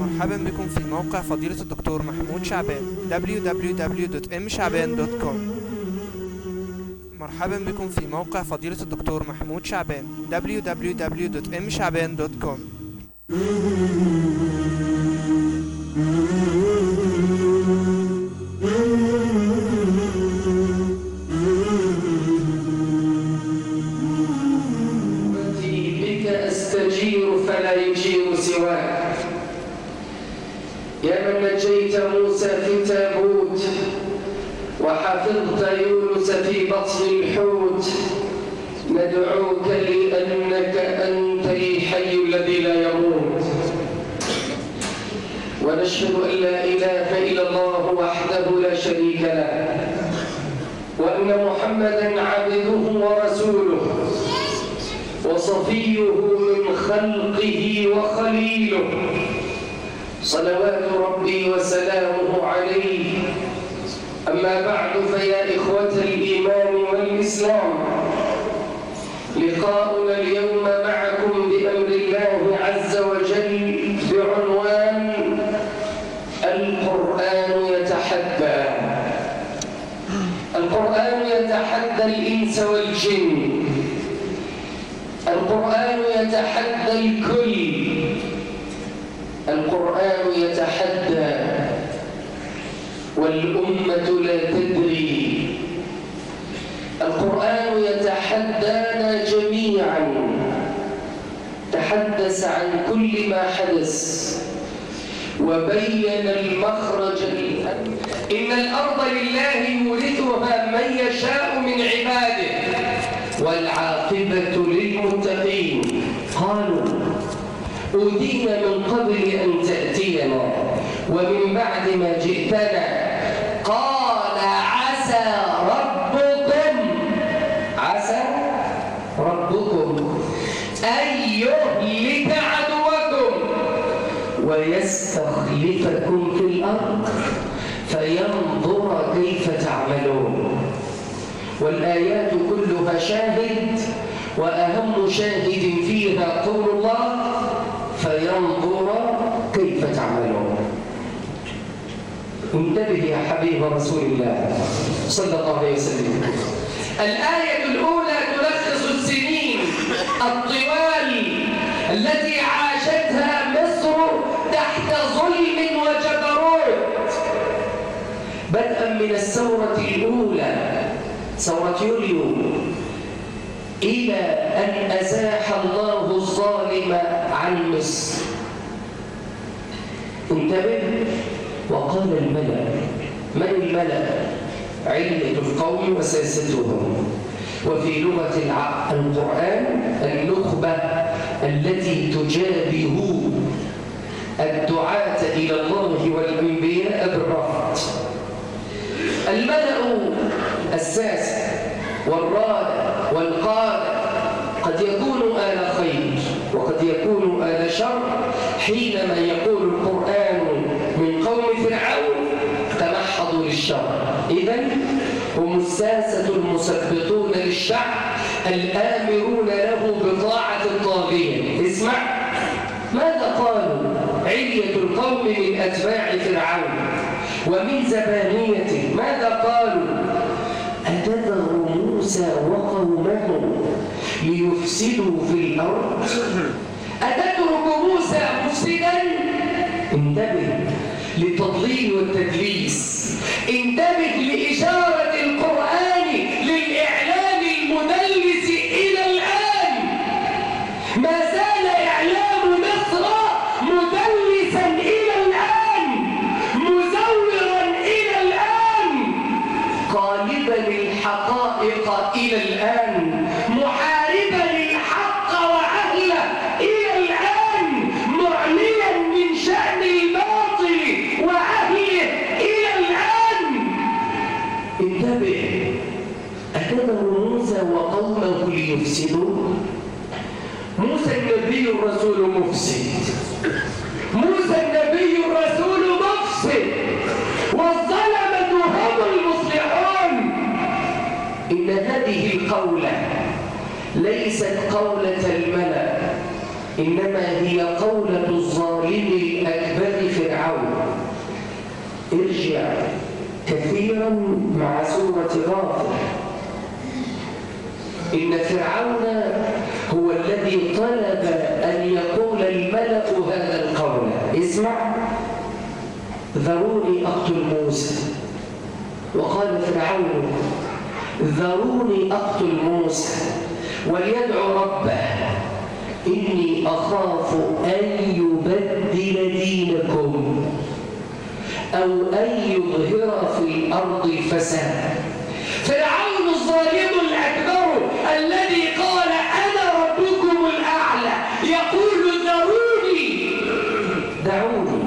مرحبا بكم في موقع فضيلة الدكتور محمود شعبان www.mshعبان.com مرحبا بكم في موقع فضيلة الدكتور محمود شعبان www.mshعبان.com ونشهد أن لا إله إلا الله وحده لا شريك له وأن محمدا عبده ورسوله وصفيه من خلقه وخليله. صلوات ربي وسلامه عليه. أما بعد فيا إخوة الإيمان والإسلام لقاؤنا اليوم معكم بأمر الله عز وجل بعنوان القرآن يتحدى القرآن يتحدى الإنس والجن. القرآن يتحدى الكل. القرآن يتحدى. والأمة لا تدري. القرآن يتحدانا جميعا. تحدث عن كل ما حدث. وبين المخرج إن الأرض لله يورثها من يشاء من عباده والعاقبة للمتقين. قالوا أوتينا من قبل أن تأتينا ومن بعد ما جئتنا قال عسى ربكم عسى ربكم أن يهلك عدوكم ويستخلفكم في الأرض فينظر كيف تعملون. والآيات كلها شاهد وأهم شاهد فيها قول الله فينظر كيف تعملون. انتبه يا حبيب رسول الله صلى الله عليه وسلم. الآية الأولى تلخص السنين الطوال التي عاشتها مصر تحت ظلم وجبروت. بدءا من الثورة الأولى ثورة يوليو. إلى أن أزاح الله الظالم عن مصر. انتبه. وقال الملأ. من الملأ؟ علية القوم وساستهم وفي لغة القرآن النخبة التي تجابه الدعاة إلى الله والأنبياء بالرفض. الملأ الساسة والرادة والقادة قد يكون آل خير وقد يكون آل شر. حينما يقول القرآن من قوم فرعون تمحضوا للشر. إذا هم الساسة المثبطون للشعب الآمرون له بطاعة الطاغية. اسمع. ماذا قالوا علية القوم من أتباع فرعون؟ ومن زبانيته ماذا أتذر موسى وقومه ليفسدوا في الأرض. أتترك موسى مفسدا؟ انتبه للتضليل والتدليس. انتبه لإشارة القرآن للإعلام المدلس إلى الآن ما زال إعلام مصر مدلسا إلى الآن مزورا إلى الآن قالبا الحقائق إلى الآن محاربا الحق وأهله إلى الآن معلنا من شأن الباطل وأهله إلى الآن انتبه أتذر موسى وقومه ليفسدوا موسى النبي الرسول مفسد موسى النبي الرسول مفسد والظلمة هم المصلحون إن هذه القولة ليست قولة الملأ إنما هي قولة الظالم الأكبر مع سورة غافر إن فرعون هو الذي طلب أن يقول الملأ هذا القول اسمع ذروني أقتل موسى. وقال فرعون ذروني أقتل موسى وليدعو ربه. إني أخاف أن يبدل دينكم أو أن يظهر في الأرض فساد فرعون الظالم الأكبر الذي قال أنا ربكم الأعلى يقول ذروني دعوني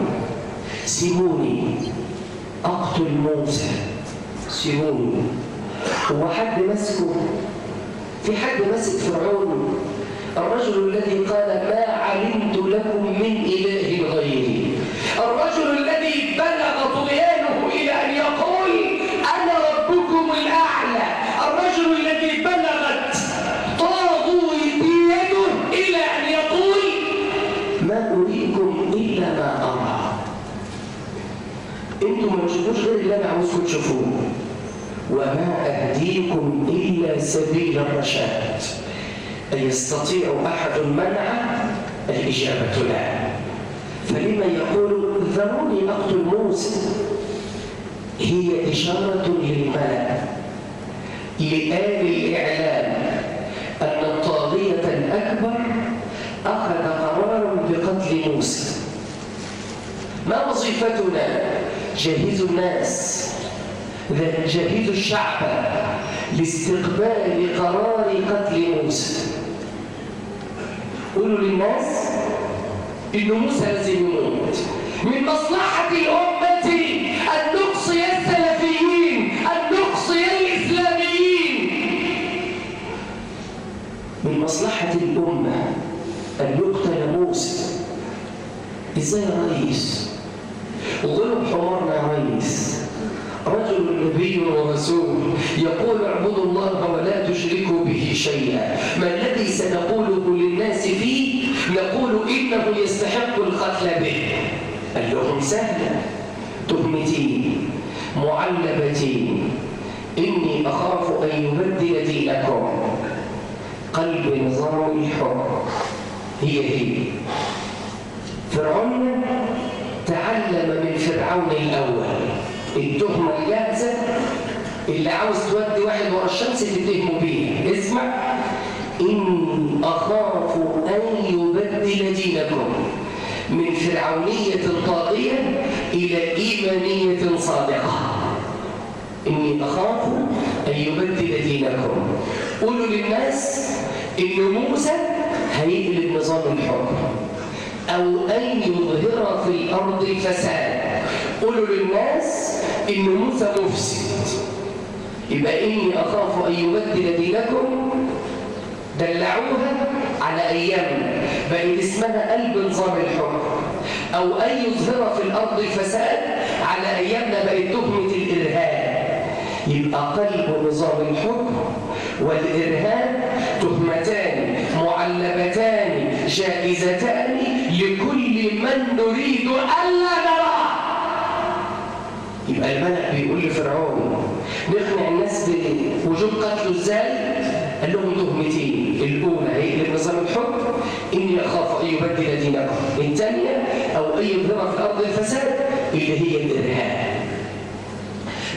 سيبوني أقتل موسى سيبوني هو حد مسكه؟ في حد مسك فرعون؟ الرجل الذي قال ما علمت لكم من إله غيري. الرجل الذي بلغ طغيانه إلى أن يقول أنا ربكم الأعلى. الرجل الذي بلغت طاغوتيته إلى أن يقول ما أريكم إلا ما أرى. أنتم ما تشوفوش غير اللي أنا عاوزكم تشوفوه. وما أهديكم إلا سبيل الرشاد. أيستطيع أحد منع الإجابة لا. فلما يقول ذروني أقتل موسى؟ هي إشارة للملأ لآل الإعلام أن الطاغية الأكبر أخذ قرارا بقتل موسى. ما وظيفتنا؟ جهزوا الناس. جهزوا الشعب لاستقبال قرار قتل موسى. قولوا للناس إن موسى لازم يموت. من مصلحة الأمة أن نقصي السلفيين أن نقصي الإسلاميين. من مصلحة الأمة أن يقتل موسى إزاي يا رئيس. غلب حمارنا يا رئيس. رجل نبي ورسول يقول اعبدوا الله ولا تشركوا به شيئا. ما الذي سنقوله للناس فيه؟ نقول إنه يستحق القتل به. قال لهم سهلة. تهمتين. معلبتين. إني أخاف أن يبدل دينكم. قلب نظام الحر هي هي. فرعون تعلم من فرعون الأول. التهمة الجاهزة اللي عاوز تودي واحد ورا الشمس تتهمه بيها اسمع. إن أخاف أن يبدل دينكم من فرعونية طاغية إلى إيمانية صادقة. إني أخاف أن يبدل دينكم. قولوا للناس إن موسى هيقلب نظام الحكم. أو أن يظهر في الأرض فساد قولوا للناس إن موسى مفسد يبقى إني أخاف أن يبدل دينكم. دلعوها على أيامنا بقت اسمها قلب نظام الحكم. أو أن يظهر في الأرض الفساد على أيامنا بقت تهمة الإرهاب. يبقى قلب نظام الحكم والإرهاب تهمتان معلبتان جائزتان لكل من نريد ألا يبقى الملك بيقول لفرعون نقنع الناس بوجوب قتله إزاي؟ قال لهم تهمتين الأولى هي نظام الحكم إني أخاف أن يبدل دينكم الثانية أو ان يظهر في الأرض الفساد اللي هي الإرهاب.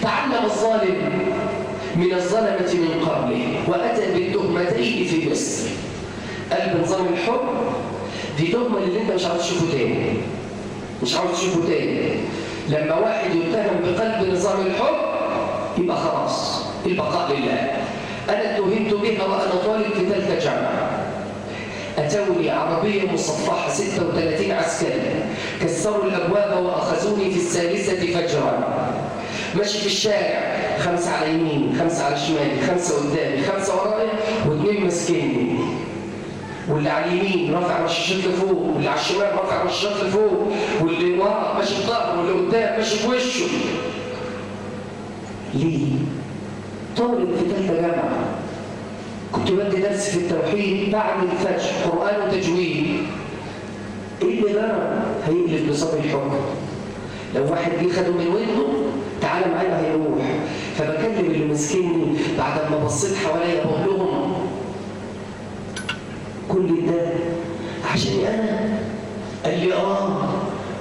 تعلم الظالم من الظلمة من قبله وأتى بالتهمتين في مصر. قال بنظام الحكم دي تهمة اللي انت مش عاوز تشوفه تاني. مش عاوز تشوفه تاني. لما واحد يتهم بقلب نظام الحكم يبقى خلاص البقاء لله. أنا اتهمت بها وأنا طالب في ثالثة جامعة أتوني عربية مصفحة 36 عسكري كسروا الأبواب وأخذوني في الثالثة فجرا. ماشي في الشارع خمسة على يمين خمسة على شمالي خمسة قدامي خمسة ورايا واثنين ماسكيني. واللي على اليمين رافع رشاشات لفوق واللي على الشمال رافع رشاشات لفوق واللي ورا ماشي بظهره واللي قدام ماشي بوشه ليه؟ طالب في ثالثه جامعه كنت بدي درس في التوحيد بعد الفجر قرآن وتجويد. إيه اللي جرى؟ هيقلب نظام الحكم لو واحد جه خده من ودنه تعال تعالى معايا هيروح. فبكلم اللي ماسكني بعد ما بصيت حواليا بقول لهم كل ده عشاني أنا قال لي آه.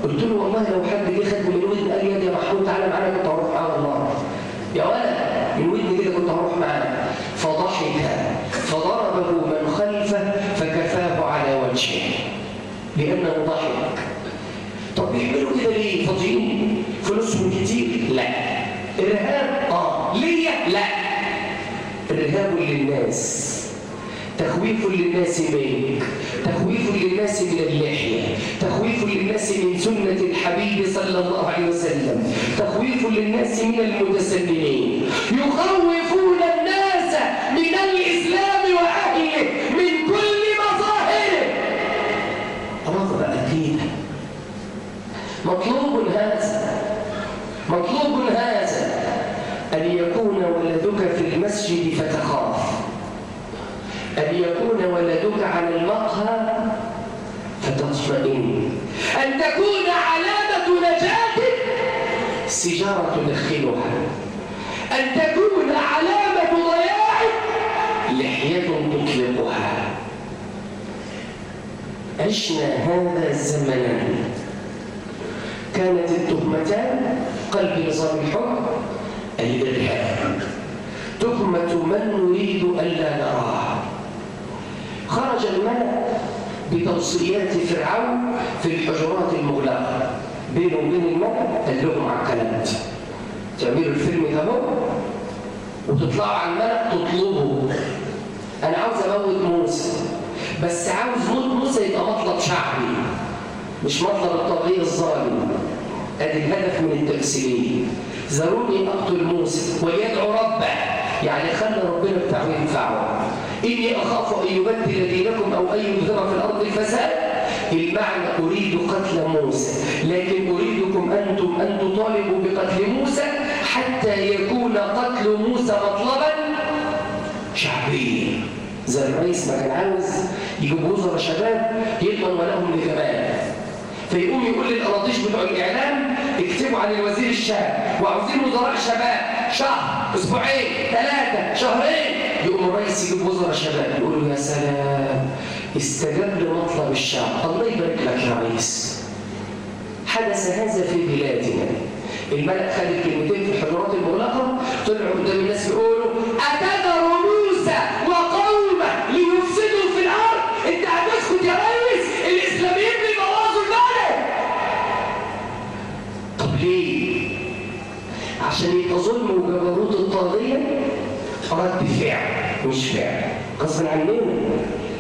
قلت له والله لو حد جه خد من ودني قال لي يا محمود تعالى معانا كنت معاه والله يا ولد من ودني كده كنت هروح معاه فضحك فضربه من خلفه فكفاه على وجهه لأنه ضحك طب بيعملوا كده ليه؟ فاضيين فلوسهم كتير؟ لا ارهاب آه ليا؟ لا ارهاب للناس تخويف للناس منك تخويف للناس من اللحية تخويف للناس من سنة الحبيب صلى الله عليه وسلم تخويف للناس من المتسلمين. يخوفون الناس من الإسلام وأهله من كل مظاهره رغبة أكيدة مطلوب هذا مطلوب هذا أن يكون ولدك في المسجد فتخاف أن يكون ولدك على المقهى فتطمئن أن تكون علامة نجاتك سجارة تدخلها. أن تكون علامة ضياعك لحية تطلقها. عشنا هذا الزمن كانت التهمتان قلب نظام الحكم الإرهاب. تهمة من نريد ألا نراه خرج الملأ بتوصيات فرعون في الحجرات المغلقة. بينه وبين الملأ قال لهم عكلات تعملوا الفيلم ده هو وتطلعوا على الملأ تطلبوا أنا عاوز أموت موسى بس عاوز موت موسى يبقى مطلب شعبي مش مطلب الطاغية الظالم. أدي الهدف من التمثيليه ذروني أقتل موسى ويدعو ربه. يعني خلى ربنا بتاعه ينفعه إني أخاف أن يبدل دينكم أو أن يظهر في الأرض الفساد المعنى أريد قتل موسى لكن أريدكم أنتم أن تطالبوا بقتل موسى حتى يكون قتل موسى مطلبا شعبيا. زي الرئيس ما كان عاوز يجيب وزراء شباب يضمن ولهم لجمال فيقوم يقول للأراضيش بتوع الإعلام اكتبوا عن الوزير الشاب وعاوزين وزراء شباب شهر أسبوعين ثلاثة شهرين. يقوم الرئيس يجيب وزراء شباب يقولوا يا سلام استجاب لمطلب الشعب. الله يبارك لك يا رئيس. حدث هذا في بلادنا. الملك خد الكلمتين في الحجرات المغلقة طلعوا قدام الناس يقولوا أتذر موسى وقومه ليفسدوا في الأرض؟ أنت هتسكت يا ريس الإسلاميين بيبوظوا البلد. طب ليه؟ عشان يبقى ظلم وجبروت الطاغية رد فعل مش فعل. غصب عننا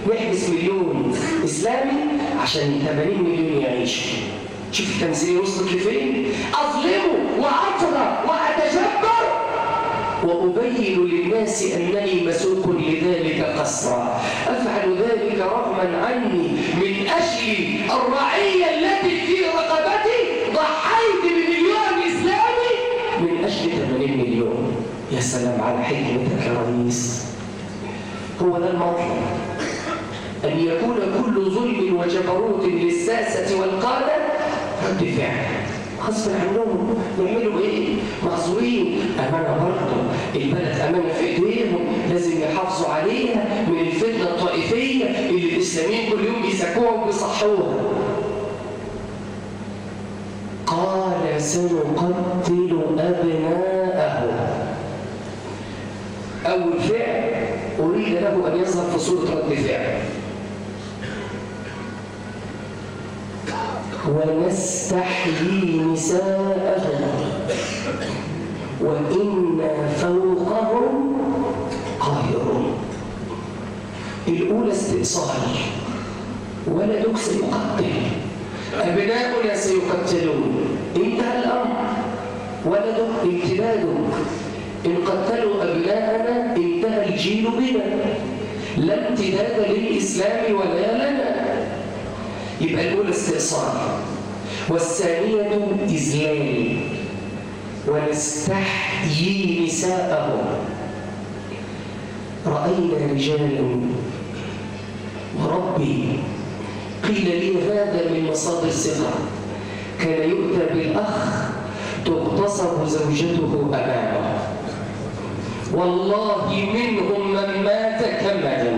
نحبس مليون إسلامي عشان 80 مليون يعيشوا. شوف التمثيلية وصلت لفين؟ أظلمه وأطغى وأتجبر وأبين للناس أنني مسوق لذلك قسرا أفعل ذلك رغما عني من أجل الرعية التي في رقبتي ضحيت بمليون إسلامي من أجل 80 مليون. يا سلام على حكمتك يا رئيس هو ده المطلب أن يكون كل ظلم وجبروت للساسة والقادة. رد فعل. غصب عنهم. يعملوا إيه؟ معذورين أمانة برضه البلد أمانة في إيديهم. لازم يحافظوا عليها من الفتنة الطائفية اللي الإسلاميين كل يوم بيسكوها وبيصحوها. قال سنقتل ابناءهم. أول فعل أريد له أن يظهر في صورة رد فعل. ونستحيي نساءهم وإنا فوقهم قاهرون الأولى استئصال ولدك سيقتل. أبناؤنا سيقتلون. انتهى الأمر. ولدك امتدادك إن قتلوا أبناءنا انتهى الجيل بنا. لا امتداد للإسلام ولا لنا. يبقى الأولى استئصال والثانية إذلال ونستحيي نساءهم. رأينا رجالا وربي قيل لي هذا من مصادر ثقة كان يؤتى بالأخ تغتصب زوجته أمامه. والله منهم من مات كمدا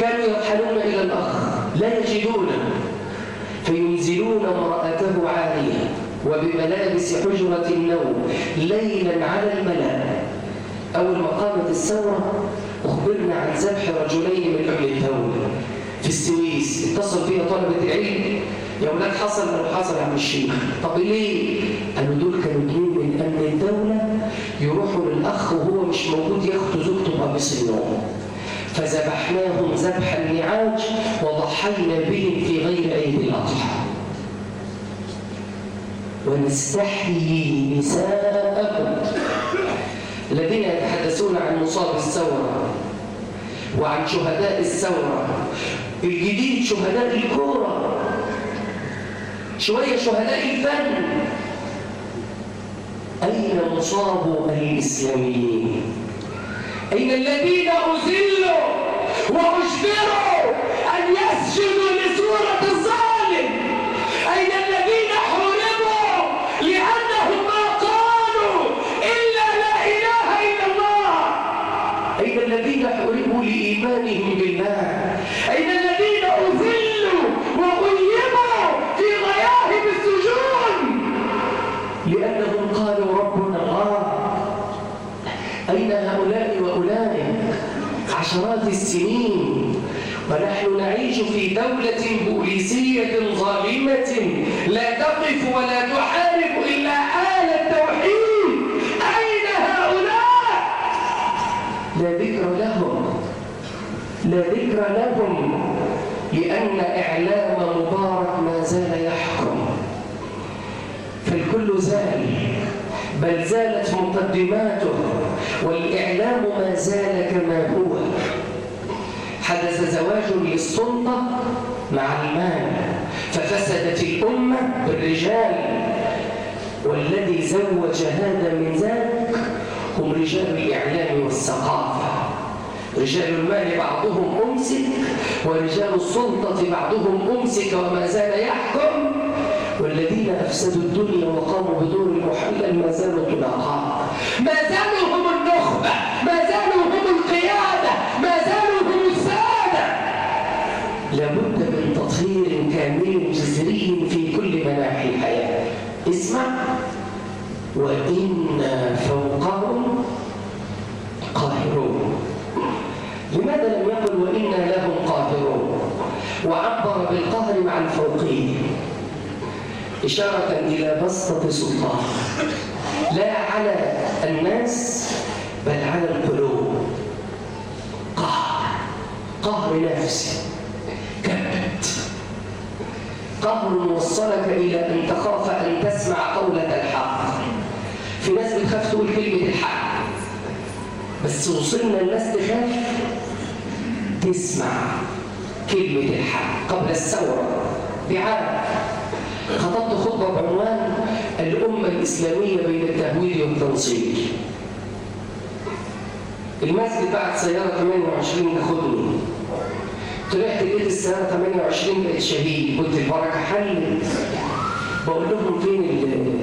كانوا يرحلون إلى الأخ لا يجدونه فينزلون امرأته عارية وبملابس حجرة النوم ليلا على الملاء أول ما قامت الثورة أخبرنا عن ذبح رجلين من أهل الدولة. في السويس اتصل بيها طلبة العلم. يا ولاد حصل لو حصل عم الشيخ. طب ليه؟ قالوا دول كانوا اتنين من أمن الدولة. يروحوا للأخ وهو مش موجود ياخدوا زوجته بقميص النوم. فذبحناهم ذبح النعاج وضحينا بهم في غير عيد الأضحى. ونستحيي نساءكم الذين يتحدثون عن مصاب الثورة وعن شهداء الثورة. الجديد شهداء الكورة. شوية شهداء الفن. أين مصاب الإسلاميين أين الذين أذلوا وأجبروا أن يسجدوا لصورة الظالم أين الذين حرموا لأنهم ما قالوا إلا لا إله إلا الله أين الذين حرموا لإيمانهم بالله أين الذين أذلوا وغيبوا في غياهب السجون لأنهم قالوا ربنا الله أين هؤلاء وأولئك عشرات السنين ونحن نعيش في دولة بوليسية ظالمة. لا تقف ولا تحارب إلا آل التوحيد. أين هؤلاء؟ لا ذكر لهم. لا ذكر لهم لأن إعلام مبارك ما زال يحكم. فالكل زال بل زالت مقدماته. والإعلام ما زال كما هو. حدث زواج للسلطة مع المال ففسدت الأمة بالرجال. والذي زوج هذا من ذلك هم رجال الإعلام والثقافة. رجال المال بعضهم أمسك ورجال السلطة بعضهم أمسك وما زال يحكم. والذين أفسدوا الدنيا وقاموا بدور المحلل ما زالوا طلقاء. ما زالوا وإنا فوقهم قاهرون. لماذا لم يقل وإنا لهم قاهرون؟ وعبر بالقهر مع الفوقيه إشارة إلى بسطة سلطان. لا على الناس بل على القلوب. قهر. قهر نفسي. قهر وصلك إلى أن تخاف أن تسمع قولة الحق. في ناس بتخاف تقول كلمة الحق. بس وصلنا الناس تخاف تسمع كلمة الحق قبل الثورة. بعام خطبت خطبة بعنوان الأمة الإسلامية بين التهويل والتنصير المسجد بعد سيارة 28 تاخدني طلعت لقيت السيارة 28 بقت شهيد قلت البركة حلت بقول لهم فين ال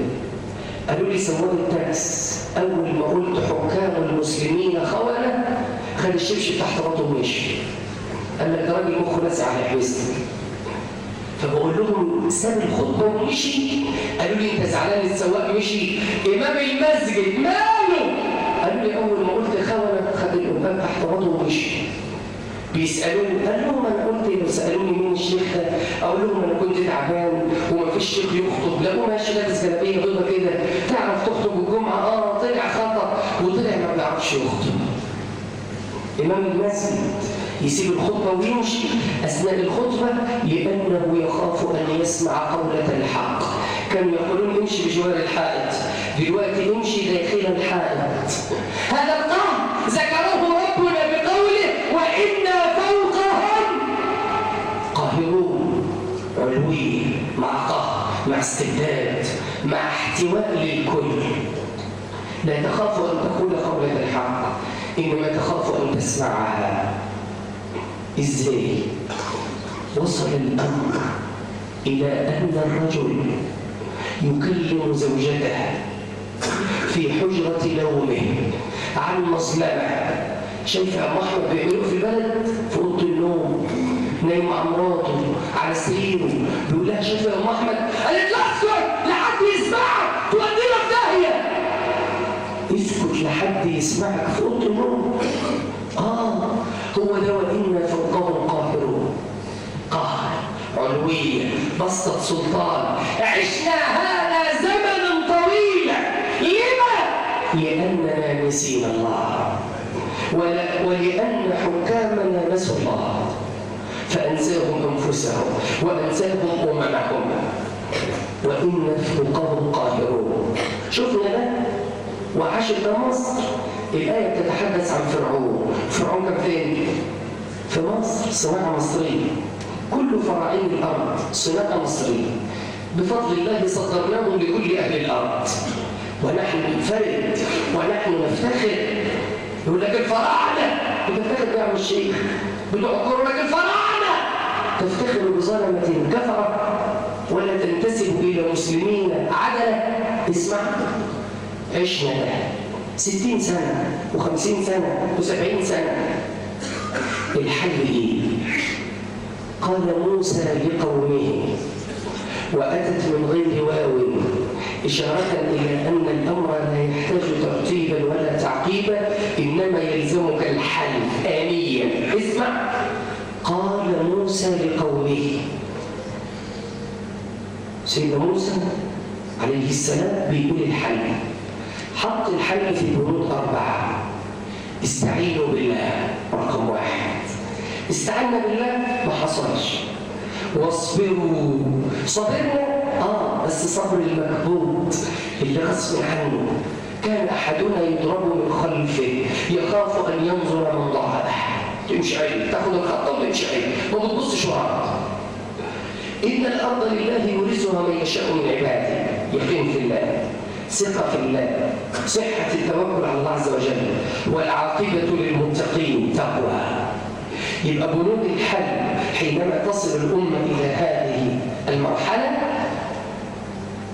قالوا لي سواد التاكس أول ما قلت حكام المسلمين خونة خد الشبشب تحت بطنه ومشي قال لك ده راجل مخه لاسع على حويستك فبقول لهم ساب الخطبة ومشي. قالوا لي أنت زعلان السواق مشي. إمام المسجد ماله؟ قالوا لي أول ما قلت خونه خد الامام تحت بطنه ومشي. بيسألوني قال لهم أنا لو سالوني مين الشيخ ده؟ أقول لهم أنا كنت تعبان وما فيش شيخ يخطب. لقوه ماشي لابس جلابية بيضة كده. تعرف تخطب الجمعة؟ آه طلع خطأ وطلع ما بيعرفش يخطب. إمام المسجد يسيب الخطبة ويمشي. أثناء الخطبة لأنه يخاف أن يسمع قولة الحق. كانوا يقولون امشي بجوار الحائط. دلوقتي امشي داخل الحائط. هذا القهر ذكره ربنا بقوله وإنا فوقهم قاهرون علوي مع قهر مع استبداد مع احتواء للكل. لا تخاف أن تقول قولة الحق إنما تخاف أن تسمعها. إزاي؟ وصل الأمر إلى أن الرجل يكلم زوجته في حجرة نومه عن مظلمة. شايف يا محمد بيعملوا في البلد في أوضة النوم نايم مع مراته على سريره. بيقول لها شايف يا أم أحمد قالت لا اسكت لحد يسمعك تودينا في داهية اسكت لحد يسمعك في أوضة النوم آه هو ده وإنا فوقهم قاهرون قهر علوية بسطة سلطان. عشنا هذا زمنا طويلا لما؟ لأننا نسينا الله. ولأن حكامنا نسوا الله. فأنساهم أنفسهم وأنساهم أممهم. وإن فوقهم قاهرون. شفنا ده وعاشت مصر. الآية تتحدث عن فرعون. فرعون كان فين؟ في مصر. صناعة مصرية. كل فراعين الأرض صناعة مصرية. بفضل الله صدرناهم لكل أهل الأرض. ونحن ننفرد ونحن نفتخر. يقول لك الفراعنة تفتخر بيعمل الشيخ. بتوع لك الفراعنة تفتخر بظلمة كفرة ولا تنتسب إلى مسلمين عدلة اسمع. عشنا ده. ستين سنة وخمسين سنة وسبعين سنة. الحل إيه؟ قال موسى لقومه وأتت من غير واو إشارة إلى أن الأمر لا يحتاج ترتيبا ولا تعقيبا إنما يلزمك الحل آنيا. اسمع. موسى لقومه. سيدنا موسى عليه السلام بيقول الحل حط الحل في بنود أربعة. استعينوا بالله رقم واحد. استعنا بالله ما حصلش. واصبروا. صبرنا؟ آه بس صبر المكبوت اللي غصب عنه. كان أحدنا يضرب من خلفه يخاف أن ينظر من ضعفه. تمشي عيب تاخد الخطه وتمشي عيب ما بتبصش وراك. إن الأرض لله يورثها من يشاء من عباده يقين في الله. ثقة في الله صحة التوكل على الله عز وجل والعاقبة للمتقين تقوى. يبقى بنود الحل حينما تصل الأمة إلى هذه المرحلة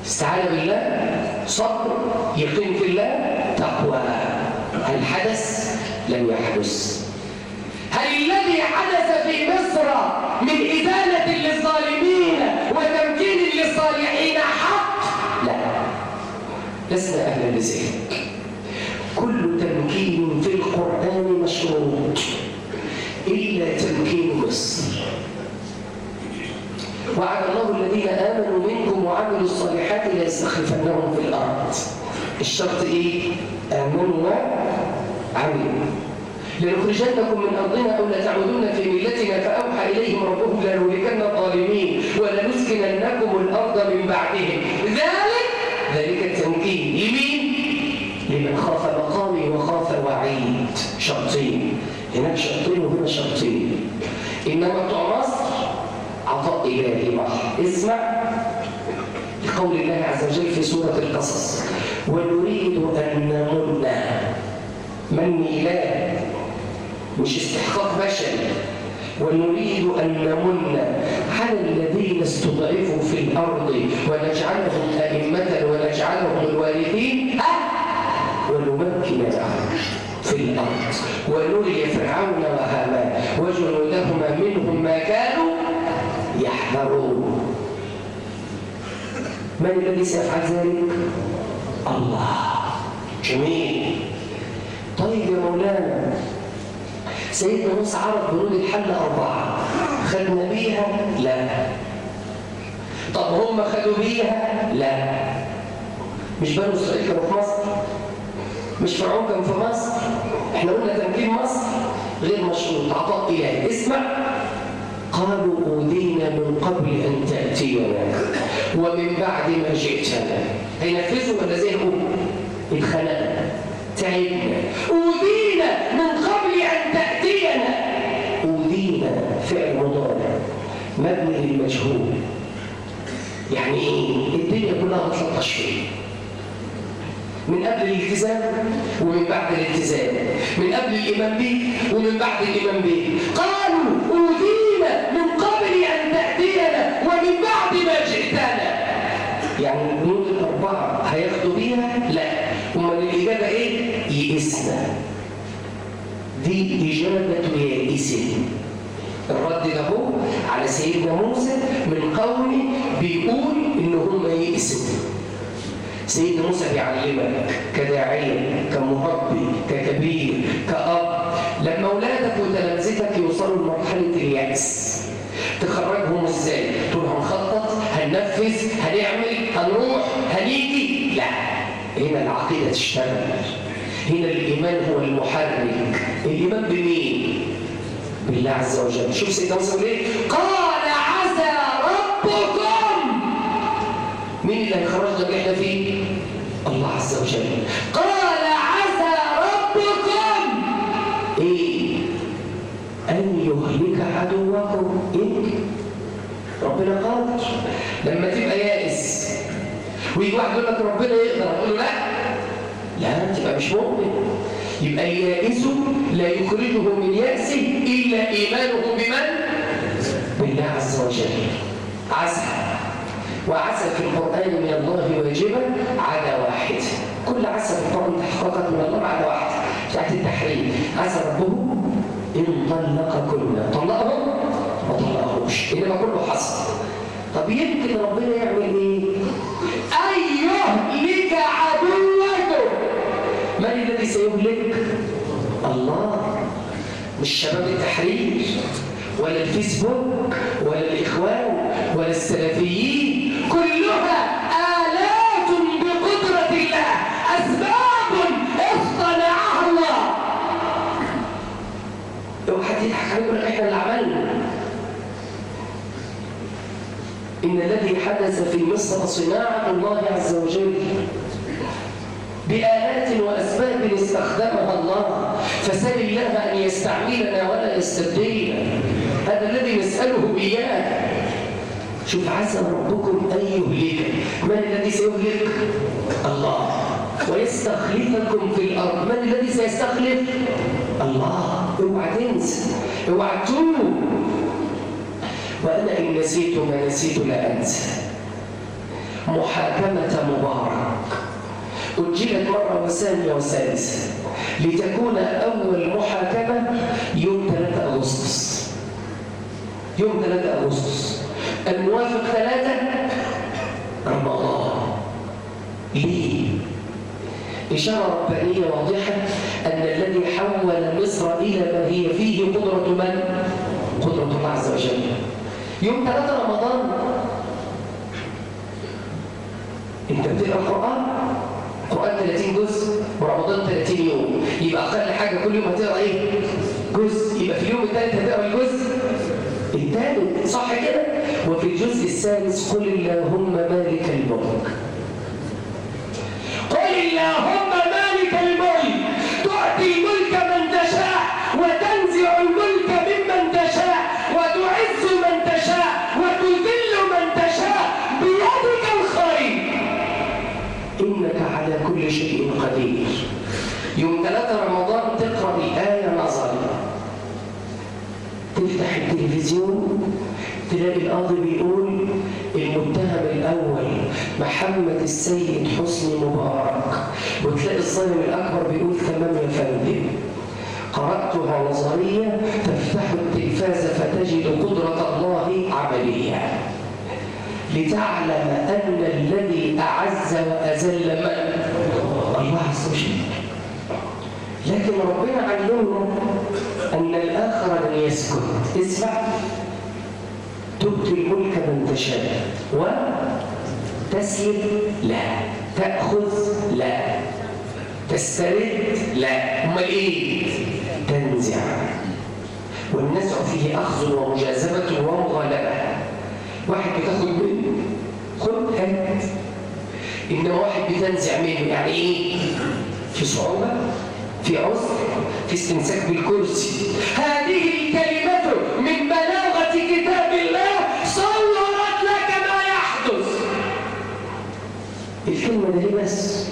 استعانة بالله صبر يقين في الله تقوى. هل حدث؟ لم يحدث. حدث في مصر من إزالة للظالمين وتمكين للصالحين حق؟ لا. لسنا أهلا لذلك كل تمكين في القرآن مشروط إلا تمكين مصر. وعد الله الذين آمنوا منكم وعملوا الصالحات ليستخلفنهم في الأرض. الشرط إيه؟ آمنوا وعملوا لنخرجنكم من أرضنا أو لتعودن في ملتنا فأوحى إليهم ربهم لنهلكن الظالمين ولنسكننكم الأرض من بعدهم. ذلك ذلك التمكين لمين؟ لمن خاف مقامي وخاف وعيد. شرطين. هناك شرطين وهنا شرطين. إنما بتوع مصر عطاء إلهي محض اسمع لقول الله عز وجل في سورة القصص. ونريد أن نمن. من إله؟ مش استحقاق بشري ونريد أن نمن على الذين استضعفوا في الأرض ونجعلهم أئمة ونجعلهم الوارثين. ونمكن لهم في الأرض. ونري فرعون وهامان وجنودهما منهم ما كانوا يحذرون. من الذي سيفعل ذلك؟ الله. جميل. طيب يا مولانا سيدنا موسى عرض بنود الحل أربعة. خدنا بيها؟ لا. طب هم خدوا بيها؟ لا. مش بنو إسرائيل كانوا في مصر؟ مش فرعون كان في مصر؟ إحنا قلنا تمكين مصر غير مشروط. عطاء إلهي. اسمع. قالوا أوذينا من قبل أن تأتينا ومن بعد ما جئتنا. هينفذوا ولا زي اتخنقنا تعبنا. أوذينا من قبل أن تأتينا. أوذينا فعل مضارع. مبني للمجهول. يعني إيه؟ الدنيا كلها بتلطش فيه من قبل الالتزام ومن بعد الالتزام. من قبل الإيمان به ومن بعد الإيمان به قالوا أوذينا من قبل أن تأتينا ومن بعد ما جئتنا يعني البنود الأربعة هياخدوا بيها؟ لا أمال الإجابة إيه؟ يئسنا دي إجابة يائس الرد ده هو سيدنا موسى من قومه بيقول إن هم يئسوا سيدنا موسى بيعلمك كداعية كمربي ككبير كأب. لما أولادك وتلامذتك يوصلوا لمرحلة اليأس تخرجهم إزاي؟ تقول هنخطط؟ هننفذ هنعمل هنروح هنيجي لا. هنا العقيدة تشتغل. هنا الإيمان هو المحرك. الإيمان بمين؟ بالله عز وجل. شوف سيدنا موسى إيه؟ قال عسى ربكم. مين اللي هيخرجنا اللي إحنا فيه؟ الله عز وجل. قال عسى ربكم. إيه؟ أن يهلك عدوكم. يمكن ربنا قادر لما تبقى يائس ويجي واحد يقول لك ربنا يقدر تقول له لا. لا تبقى مش مؤمن. يبقى اليائس لا يخرجه من يأسه إلا إيمانه بمن؟ بالله عز وجل. عسى. وعسى في القرآن من الله واجبا عدا واحد. كل عسى في القرآن تحققت من الله عدا واحد. بتاعت التحريم. عسى ربه إن طلقكن طلقهم ما طلقهمش إنما كله حصل. طب يمكن ربنا يعمل إيه؟ أن يهلك عدوكم من سيهلك؟ الله مش شباب التحرير ولا الفيسبوك ولا الإخوان ولا السلفيين كلها آلات بقدرة الله أسباب اصطنعها الله لو حد يضحك عليكم إحنا اللي عملنا إن الذي حدث في مصر صناعة الله عز وجل بآلات وأسباب استخدمها الله. فسل الله أن يستعملنا ولا يستبدلنا. هذا الذي نسأله إياه. شوف عسى ربكم أن يهلك. من الذي سيهلك؟ الله. ويستخلفكم في الأرض. من الذي سيستخلف؟ الله. اوعى تنسى اوعى تتوب وأنا إن نسيت ما نسيت لا أنسى. محاكمة مبارك. أجلت مرة وثانية وثالثة لتكون أول محاكمة يوم 3 أغسطس. يوم 3 أغسطس. الموافق 3 رمضان. ليه؟ إشارة ربانية واضحة أن الذي حول مصر إلى ما هي فيه قدرة من؟ قدرة الله عز وجل. يوم 3 رمضان. أنت بتقرأ القران القران 30 جزء ورمضان 30 يوم. يبقى أقل حاجة كل يوم هتقرأ إيه؟ جزء. يبقى في اليوم الثالث هتقرأ الجزء. الثالث صح كده؟ وفي الجزء الثالث قل اللهم مالك الملك. قل اللهم التلفزيون تلاقي القاضي بيقول المتهم الأول محمد السيد حسني مبارك وتلاقي الظالم الأكبر بيقول تمام يا فندم. قرأتها نظرية تفتح التلفاز فتجد قدرة الله عملية. لتعلم أن الذي أعز وأذل من؟ الله عز وجل. لكن ربنا علمنا أن الآخر لن يسكت اسمع. تؤتي الملك من تشاء وتسلب لا. تأخذ. لا. تسترد. لا. أمال إيه؟ تنزع. والنزع فيه أخذ ومجاذبة ومغالبة. واحد بتاخد منه خد هات. إنما واحد بتنزع منه. يعني إيه؟ في صعوبة؟ في عسر في استمساك بالكرسي. هذه الكلمة من بلاغة كتاب الله. صورت لك ما يحدث. الكلمة ده ليه بس؟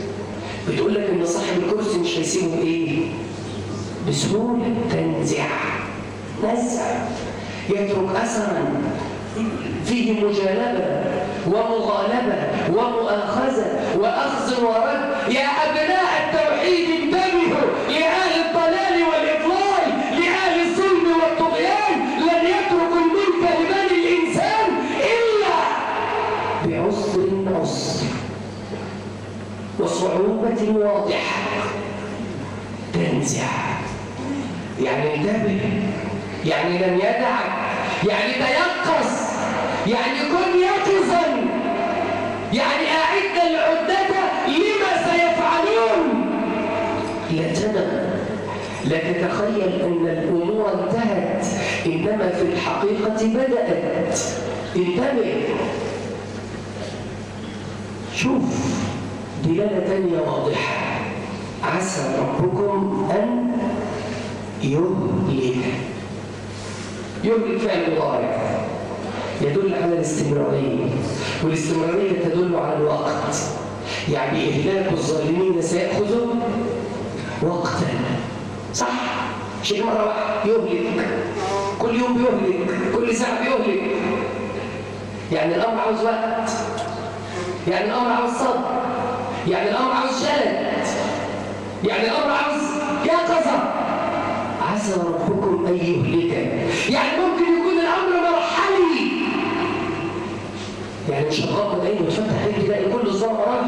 بتقول لك إن صاحب الكرسي مش هيسيبه إيه؟ بسهولة تنزع. نزع. يترك اثرا. فيه مجالبة ومغالبة ومغالبة ورد يا أبناء التوحيد انتبهوا. لأهل واضحة. تنزع. يعني انتبه. يعني لن يدعك. يعني تيقظ. يعني كن يقظا. يعني أعد العدة لما سيفعلون. لا تنم لا تتخيل أن الأمور انتهت. إنما في الحقيقة بدأت. انتبه. شوف. دلالة تانية واضحة. عسى ربكم أن يهلك. يهلك فعل مضارع. يدل على الاستمرارية. والاستمرارية تدل على الوقت. يعني إهلاك الظالمين سيأخذ وقتا. صح؟ شيء مرة واحدة يهلك. كل يوم بيهلك. كل ساعة بيهلك. يعني الأمر عاوز وقت. يعني الأمر عاوز صبر. يعني الأمر عاوز جلد. يعني الأمر عاوز يقظة عسى ربكم أن يهلك يعني ممكن يكون الأمر مرحلي. يعني مش هتغمض عيني وتفتح عيني تلاقي كل الظلم راح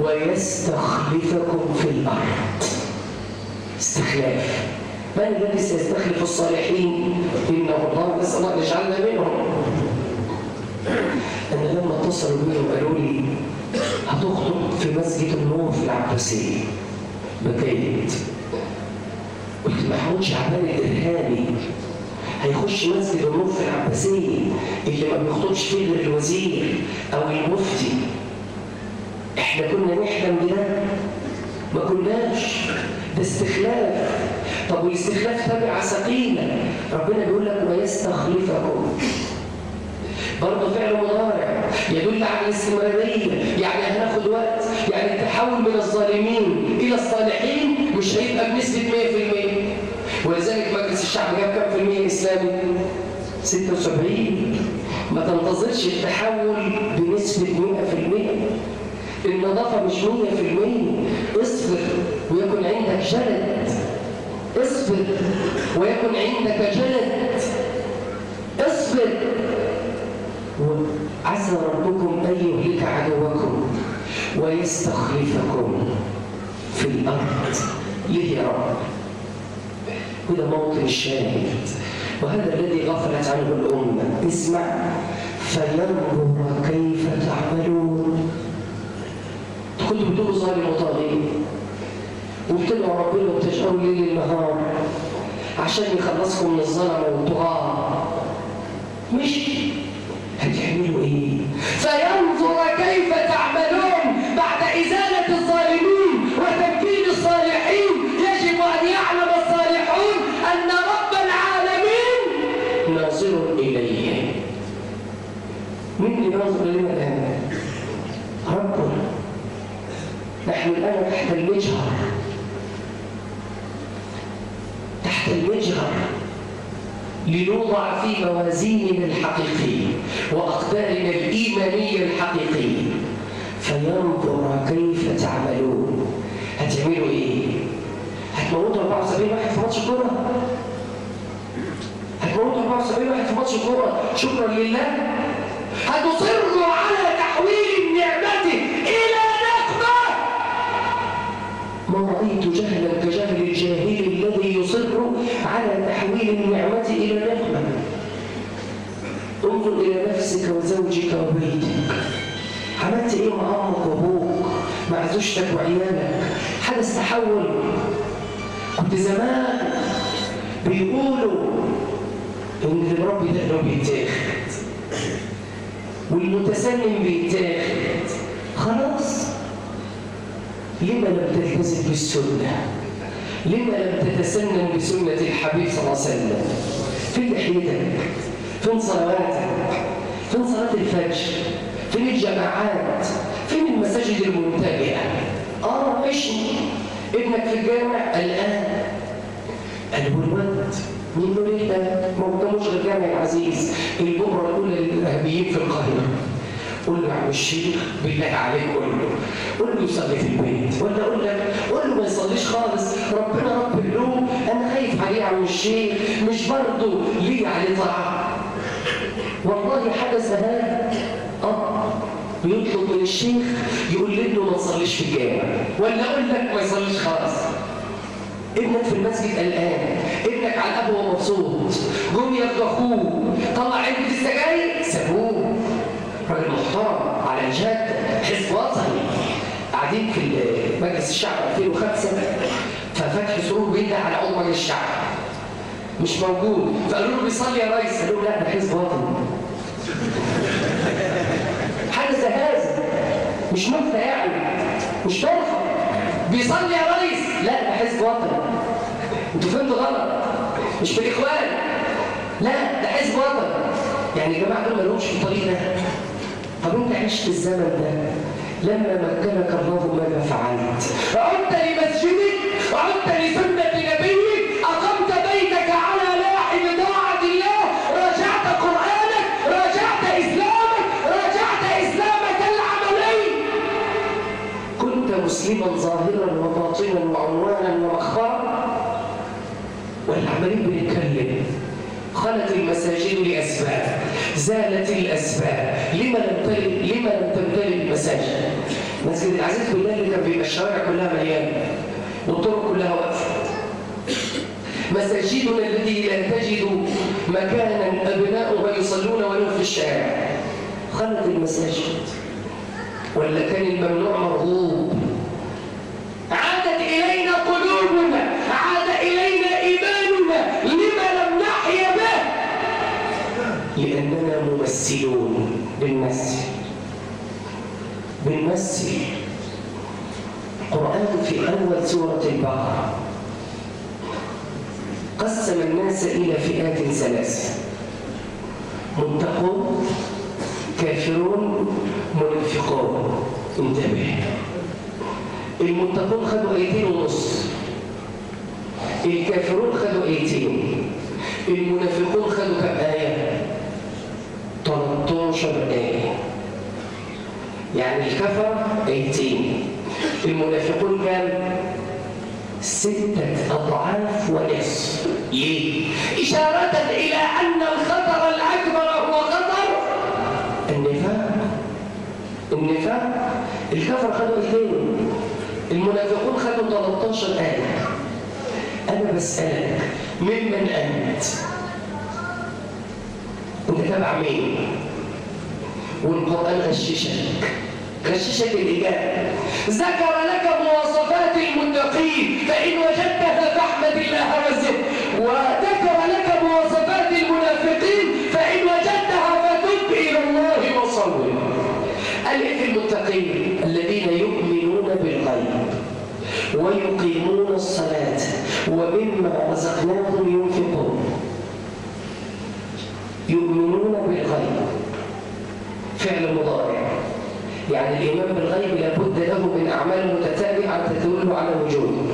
ويستخلفكم في الأرض. استخلاف. من الذي سيستخلف الصالحين؟ إنه الله نسأل الله أن يجعلنا منهم. أنا لما اتصلوا بي وقالوا لي هتخطب في مسجد النور في العباسية. بكيت قلت محمود شعبان الإرهابي هيخش مسجد النور في العباسية. اللي ما بيخطبش فيه غير الوزير أو المفتي. إحنا كنا نحلم بده. ما كناش. ده استخلاف. طب والاستخلاف تبع سقيمة ربنا بيقول لك ويستخلفكم. برضه فعل مضارع يدل على الاستمرارية. يعني هناخد وقت يعني التحول من الظالمين إلى الصالحين مش هيبقى بنسبة 100% ولذلك مجلس الشعب جاب كام في المية إسلامي؟ 76 ما تنتظرش التحول بنسبة 100% النظافة مش 100% اصبر ويكن عندك جلد. اصبر ويكن عندك جلد. اصبر. عسى ربكم أن يهلك عدوكم ويستخلفكم في الأرض. ليه يا رب؟ وده موطن الشاهد. وهذا الذي غفلت عنه الأمة. اسمع. فينظر كيف تعملون. كنتوا بتقولوا ظالم وطاغين وبتدعوا ربنا وبتشعروا ليل النهار. عشان يخلصكم من الظلم والطغاة. مش ناظر إليه. مين اللي ناظر الينا الآن؟ ربنا نحن الآن تحت المجهر. تحت المجهر. لنوضع في موازيننا الحقيقية وأقدارنا الإيمانية الحقيقية فينظر كيف تعملون. هتعملوا إيه؟ هتموتوا 74 واحد في ماتش كورة؟ هتموتوا 74 واحد في ماتش كورة شكرا لله؟ هتصروا على تحويل نعمته إلى نقمة. ما رأيت جهلا كجهل الجاهل الذي يصر على تحويل النعمة إلى نقمة. انظر إلى نفسك وزوجك وبيتك. عملت إيه مع أمك وأبوك مع زوجتك وعيالك. حدث تحول كنت زمان بيقولوا إن اللي مربي ده بيتاخد والمتسنن بيتاخد خلاص. لما لم تلتزم بالسنة؟ لما لم تتسنن بسنة الحبيب صلى الله عليه وسلم؟ فين لحيتك فين صلواتك؟ فين صلاة الفجر؟ فين الجماعات؟ فين المساجد المنتهية آه عشني. ابنك في الجامع الآن. قالوا الولد مين له ليه ما قداموش غير جامع العزيز البؤرة الأولى للإرهابيين في القاهرة. قول له يا عم الشيخ بالله عليك قول له. قول له يصلي في البيت. ولا أقول لك قول له ما يصليش خالص. ربنا رب القلوب أنا خايف عليه يا عم الشيخ. مش برضه ليه عليه طاعة؟ والله حاجة زهقان آه بيطلب من الشيخ يقول له ما تصليش في الجامع. ولا أقول لك ما يصليش خالص. ابنك في المسجد قلقان ابنك على القهوه مبسوط. جم ياخدوا اخوه طلع علبه السجاير سابوه. راجل محترم على الجد حزب وطني. قاعدين في مجلس الشعب 2005 ففتحي سرور بيده على عضو مجلس الشعب. مش موجود. فقالوا له بيصلي يا ريس. قالوا له لا ده حزب وطني. حاجة زهازه مش نكته يعني. مش طرفه بيصلي يا ريس لا ده حزب وطني أنتوا فهمتوا غلط. مش في الإخوان. لا ده حزب وطني يعني يا جماعة دول ما لهمش في الطريق ده. طب أنت عشت الزمن ده. لما مكنك الله ماذا فعلت عدت لمسجدك عدت لسنه كنت مسلما ظاهرا وباطنا وعنوانا ومخبرا والعملين بنتكلم خلت المساجد لأسباب. زالت الأسباب. لما لم لما لم تمتلئ المساجد؟ مسجد العزيز بالله اللي كان بيبقى الشوارع كلها مليانة. والطرق كلها واقفة. مساجدنا التي لا تجد مكانا ابناؤها يصلون ولو في الشارع. خلت المساجد. ولا كان الممنوع مرغوب. لاننا ممثلون بنمثل القرآن في أول سورة البقرة. قسم الناس إلى فئات ثلاثة. متقون كافرون منافقون. انتبه. المتقون خدوا ايتين ونص. الكافرون خدوا ايتين المنافقون خدوا كم آية 13 آية يعني الكفر ايتين المنافقون كام ستة أضعاف ونصف ليه؟ إشارة إلى أن الخطر الأكبر هو خطر النفاق النفاق الكفر خدوا اثنين المنافقون خدوا 13 آية أنا بسألك ممن أنت؟ أنت تابع مين؟ والقرآن غششك. غششك الإجابة. ذكر لك مواصفات المتقين. فإن وجدتها فاحمد الله وزد وذكر لك مواصفات المنافقين. فإن وجدتها فتب إلى الله إيه في المتقين الذين يؤمنون بالغيب ويقيمون الصلاة ومما رزقناهم ينفقون. يؤمنون بالغيب. فعل مضارع. يعني الإيمان بالغيب لابد له من أعمال متتابعة تدل على وجوده.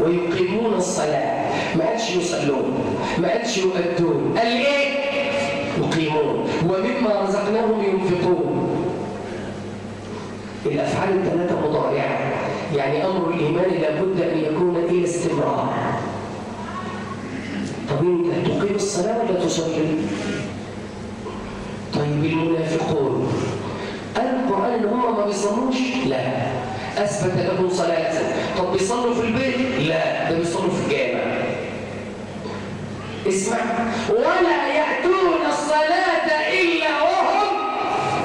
ويقيمون الصلاة. ما قالش يصلون. ما قالش يؤدون. قال إيه؟ يقيمون. ومما رزقناهم ينفقون. الأفعال الثلاثة مضارعة. يعني أمر الإيمان لابد أن يكون إلى استمرار. طب أنت تقيم الصلاة ولا تصلي؟ طيب المنافقون. القرآن إن هم ما بيصلوش؟ لا. أثبت لهم صلاة. طب بيصلوا في البيت؟ لا. ده بيصلوا في الجامع. اسمع. ولا يأتون الصلاة إلا وهم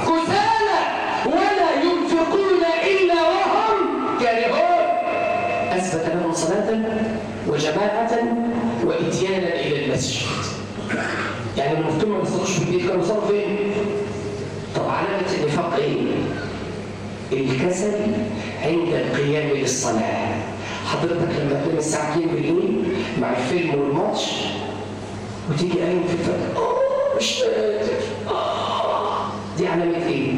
كسالى. ولا ينفقون إلا وهم كارهون. أثبت لهم صلاة وجماعة وإتيانا إلى المسجد. يعني المفتون ما بيصلوش البيت كانوا بيصلوا فين؟ طب علامة النفاق إيه؟ الكسل عند القيام للصلاة حضرتك لما تنام الساعة 2 بالليل مع الفيلم والماتش وتيجي قايم في الفجر أوه مش قادر آه. دي علامة إيه؟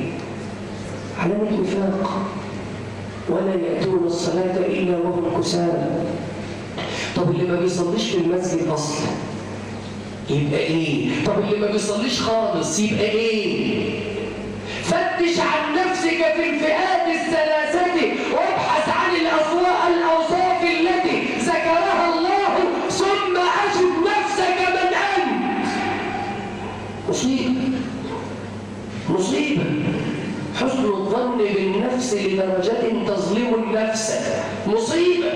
علامة نفاق ولا يأتون الصلاة إلا وهم كسالى طب اللي ما بيصليش في المسجد أصلا يبقى إيه؟ طب اللي ما بيصليش خالص يبقى إيه؟ فتش عن نفسك في الفئات الثلاثة وابحث عن الأصواء الأوصاف التي ذكرها الله ثم أجد نفسك من أنت. مصيبة. مصيبة. حسن الظن بالنفس لدرجة تظلم النفس. مصيبة.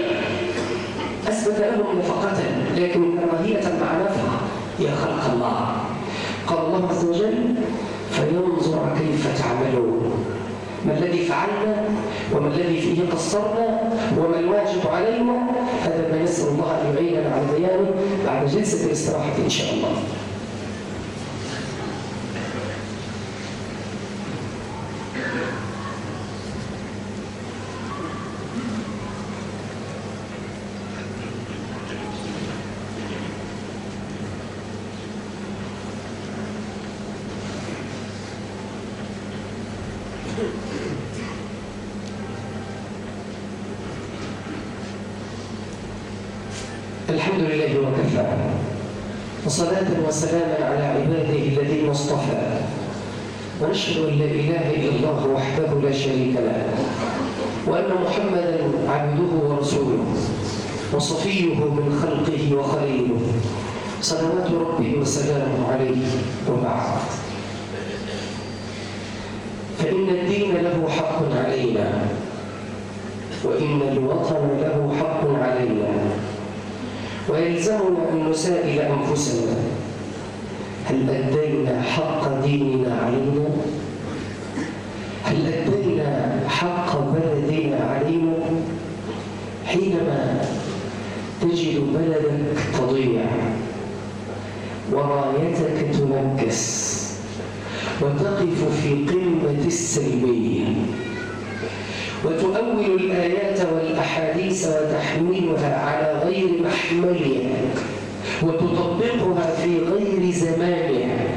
أثبت لهم نفقة لكن كراهية مع نفقة. يا خلق الله. قال الله عز وجل فينظر كيف تعملون. ما الذي فعلنا وما الذي فيه قصرنا وما الواجب علينا هذا ما نسأل الله أن يعيننا على بيانه بعد جلسة الاستراحة إن شاء الله الحمد لله وكفى وصلاة وسلاما على عباده الذين اصطفى. ونشهد أن لا إله إلا الله وحده لا شريك له وأن محمدا عبده ورسوله وصفيه من خلقه وخليله. صلوات ربي وسلامه عليه وبعد. فإن الدين له حق علينا وإن الوطن له حق علينا. ويلزمنا أن نسائل أنفسنا هل أدينا حق ديننا علينا؟ هل أدينا حق بلدنا علينا؟ حينما تجد بلدك تضيع ورايتك تنكس وتقف في قمة السلبية وتؤول الآيات والأحاديث وتحملها على غير محملها وتطبقها في غير زمانها.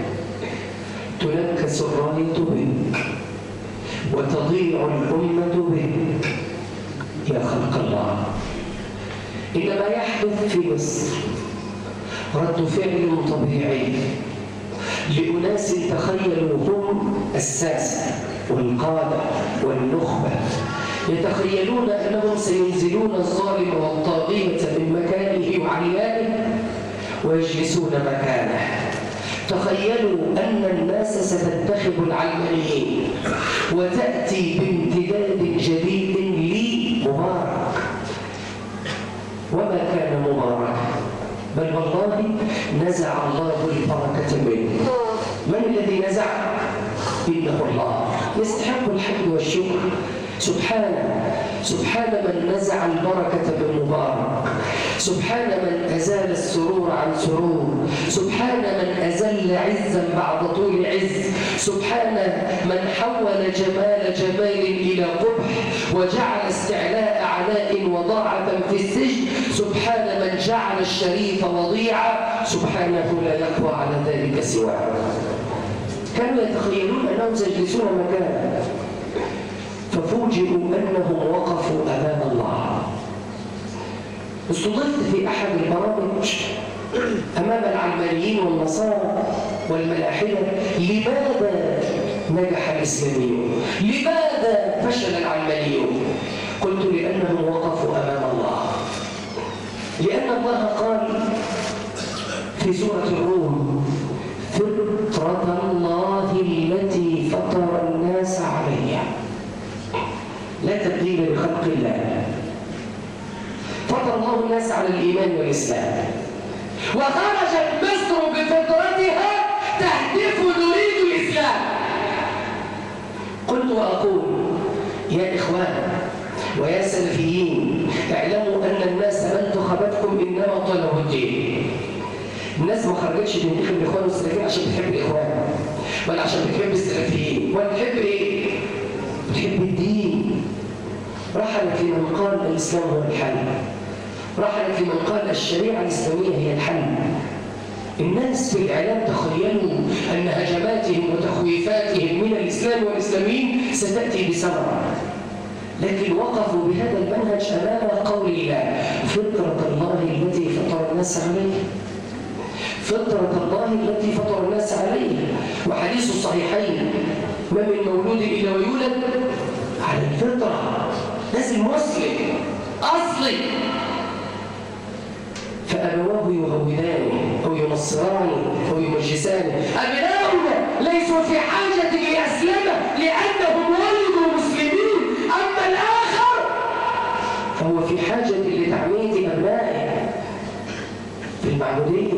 تنكس الراية بك وتضيع الأمة بك. يا خلق الله إن ما يحدث في مصر رد فعل طبيعي لأناس تخيلوا هم الساسة والقادة والنخبة. يتخيلون أنهم سينزلون الظالم والطاغية من مكانه وعليائه ويجلسون مكانه. تخيلوا أن الناس ستتخذ العلمانيين وتأتي بامتداد جديد لمبارك وما كان مبارك؟ بل والله نزع الله البركة منه. من الذي نزع؟ إنه الله. يستحق الحمد والشكر. سبحانه سبحان من نزع البركة بمبارك. سبحان من أزال السرور عن سرور. سبحان من أزل عزا بعد طول عز. سبحان من حول جمال جمال إلى قبح وجعل استعلاء علاء وضاعة في السجن. سبحان من جعل الشريف وضيعا. سبحانه لا يقوى على ذلك سواه. كانوا يتخيلون أنهم سيجلسون مكانا. ففوجئوا أنهم وقفوا أمام الله استضفت في أحد البرامج أمام العلمانيين والنصارى والملاحدة لماذا نجح الإسلاميون؟ لماذا فشل العلمانيون؟ قلت لأنهم وقفوا أمام الله لأن الله قال في سورة الروم فطرة الله التي فطر الناس عليها لا تبديل لخلق الله فطر الله الناس على الإيمان والإسلام. وخرجت مصر بفطرتها تهدف نريد الإسلام. قلت وأقول يا إخوان ويا سلفيين اعلموا أن الناس من انتخبتكم إنما طلبوا الدين. الناس ما خرجتش تنتخب الإخوان والسلفيين عشان بتحب الإخوان ولا عشان بتحب السلفيين ولا بتحب إيه؟ بتحب الدين. رحلت لمن قال الإسلام هو الحل. رحلت لمن قال الشريعة الإسلامية هي الحل. الناس في الإعلام تخيلوا أن هجماتهم وتخويفاتهم من الإسلام والإسلاميين ستأتي بثمرة لكن وقفوا بهذا المنهج أمام قول الله فطرة الله التي فطر الناس عليها فطرة الله التي فطر الناس عليها وحديث الصحيحين ما من مولود إلا ويولد على الفطرة. لازم مسلم أصلي. فأبواه يهودانه أو ينصرانه أو يمجسانه أبناؤنا ليسوا في حاجة لأسلمة لأنهم ولدوا مسلمين. أما الآخر فهو في حاجة لتعميد أبنائه في المعبودية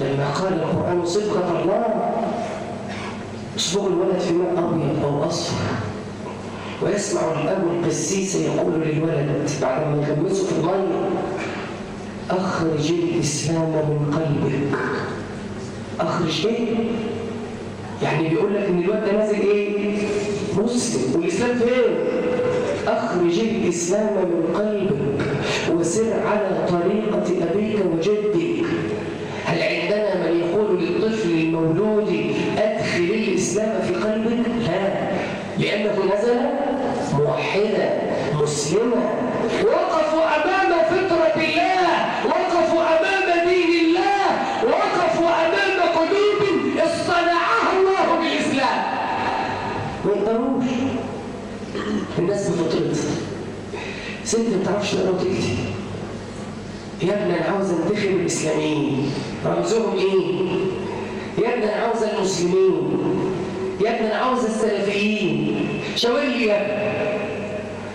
لما قال القرآن صدقة الله اصبغ الولد في ماء أبيض أو أصفر. ويسمع الأب القسيس يقول للولد بعد ما يغمسه في المية أخرج الإسلام من قلبك أخرج إيه؟ يعني بيقول لك إن الواد ده نازل إيه؟ مسلم والإسلام فين؟ أخرج الإسلام من قلبك وسر على طريقة أبيك وجدك هل عندنا من يقول للطفل المولود أدخل الإسلام في قلبك؟ لا لأنه نزل موحدا مسلما الناس بفطرتها ست ما بتعرفش تقرا وتكتب يا ابني أنا عاوز انتخب الإسلاميين. رمزهم إيه؟ يا ابني أنا عاوز المسلمين. يا ابني أنا عاوز السلفيين. شاور لي يا ابني.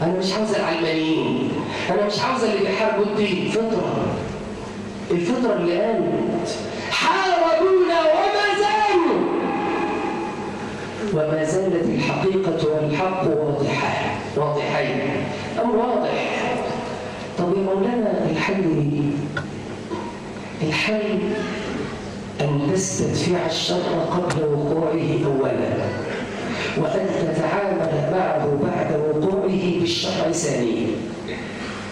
أنا مش عاوز العلمانيين. أنا مش عاوز اللي بيحاربوا الدين. فطره الفطرة اللي قالت حاربونا وما زالوا. وما زالت الحقيقة والحق واضحه واضحين. أمر واضح. طب يا مولانا الحل إيه؟ الحل أن تستدفع الشر قبل وقوعه أولا وأن تتعامل معه بعد وقوعه بالشرع ثانيا.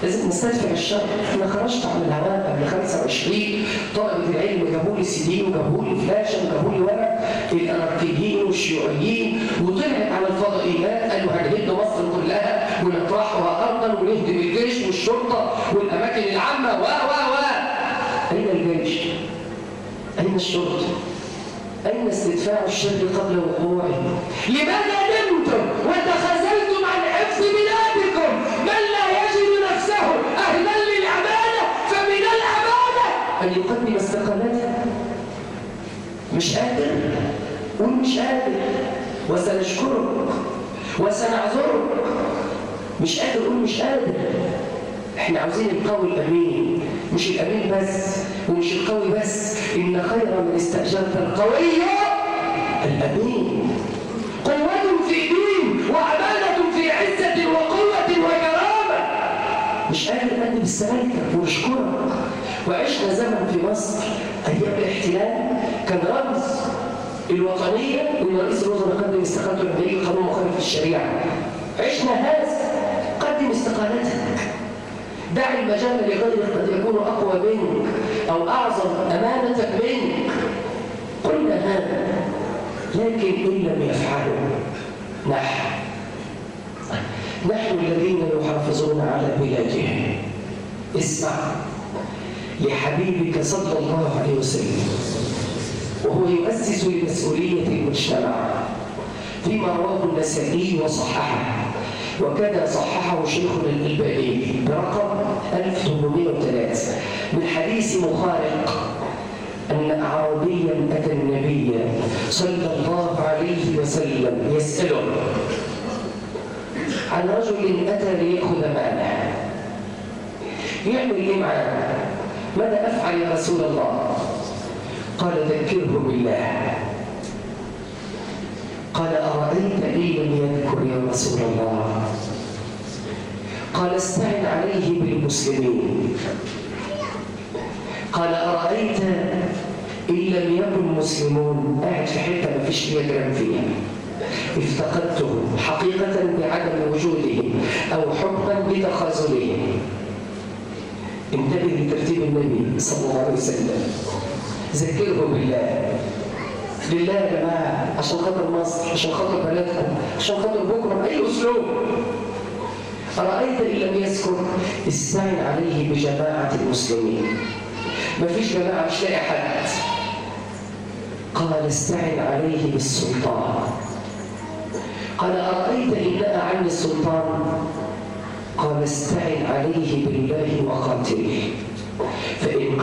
لازم نستدفع الشر. أنا خرجت على الهواء قبل 25 طلبه العلم جابوا لي سي دي وجابوا لي فلاشه وجابوا لي ورق الاناركيين والشيوعيين وطلعت على الفضائيات قالوا هنهد مصر كلها ونطرحها ارضا ونهدم الجيش والشرطة والأماكن العامة و و و أين الجيش؟ أين الشرطة؟ أين استدفاع الشر قبل وقوعه؟ لماذا نمتم وتخاذلتم عن حفظ بلادكم؟ من لا يجد نفسه أهلا للعبادة فمن العبادة أن يقدم استقالته مش قادر قول مش قادر. وسنشكرك وسنعذرك. مش قادر قول مش قادر. إحنا عاوزين القوي الأمين مش الأمين بس ومش القوي بس. إن خير من استأجرت القوي الأمين. قوة في دين وعبادة في عزة وقوة وكرامة. مش قادر نقدم السلايكة ونشكرك. وعشنا زمن في مصر أيام الاحتلال كان رمز الوطنية ان رئيس الوزراء قدم استقالته لما يجي قانون مخالف للشريعة عشنا هذا قدم استقالتك دع المجال لغيرك قد يكون أقوى منك أو أعظم أمانة منك. قلنا هذا لكن إن لم يفعلوا نحن. نحن الذين يحافظون على بلادهم. اسمع. لحبيبك صلى الله عليه وسلم وهو يؤسس لمسؤولية المجتمع فيما رواه النسائي وصححه وكذا صححه شيخنا الألباني برقم 1803 من حديث مخارق أن أعرابيا أتى النبي صلى الله عليه وسلم يسأله عن رجل أتى ليأخذ ماله يعمل إيه معاه؟ ماذا أفعل يا رسول الله؟ قال ذكره بالله. قال أرأيت إن لم يذكر يا رسول الله؟ قال استعن عليه بالمسلمين. قال أرأيت إن لم يكن مسلمون؟ قاعد في حتة ما فيش يجرم فيها. افتقدتهم حقيقة بعدم وجودهم أو حكما بتخاذلهم انتبه لترتيب النبي صلى الله عليه وسلم. ذكره بالله. لله يا جماعة عشان خاطر مصر عشان خاطر بلدكم عشان خاطر بكرة أي أسلوب. أرأيت إن لم يذكر استعن عليه بجماعة المسلمين. مفيش جماعة مش لاقي حد. قال استعن عليه بالسلطان. قال أرأيت إن نأى عني السلطان؟ قال استعن عليه بالله وقاتله فإن